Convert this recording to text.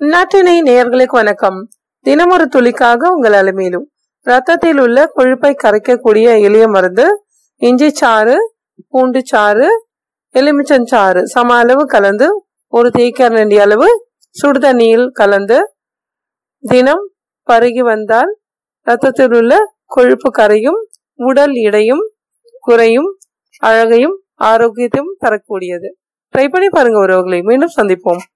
நாட்டினை நேயர்களுக்கு வணக்கம். தினமொரு துளிக்காக உங்கள் அலுமையிலும். ரத்தத்தில் உள்ள கொழுப்பை கரைக்கக்கூடிய எளிய மருந்து இஞ்சி சாறு பூண்டு சாறு எலுமிச்சஞ்சாறு சம அளவு கலந்து ஒரு தேக்கரண்டி அளவு சுடுதண்ணியில் கலந்து தினம் பருகி வந்தால் ரத்தத்தில் உள்ள கொழுப்பு கரையும் உடல் இடையும் குறையும் அழகையும் ஆரோக்கியத்தையும் தரக்கூடியது. ட்ரை பண்ணி பாருங்க உறவுகளை. மீண்டும் சந்திப்போம்.